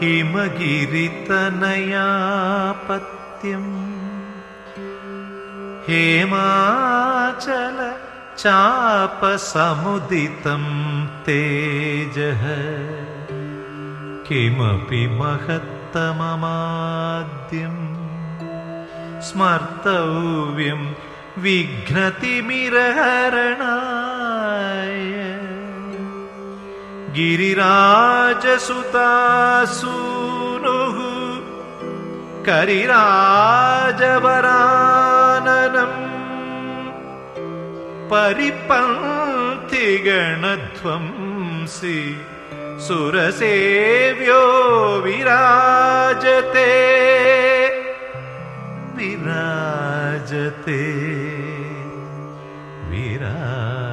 हिमगिरितनयापत्यम्। हेमाचल चापसमुदितं तेजः। किमपि महत्तममाद्यम् स्मर्तव्यं विघ्नतिमिरहरणाय गिरिराजसुतासूनुः करिराजवरानम् परिपङ्क्तिगणध्वंसि सुरसेव्यो विराजते विराजते विराजते।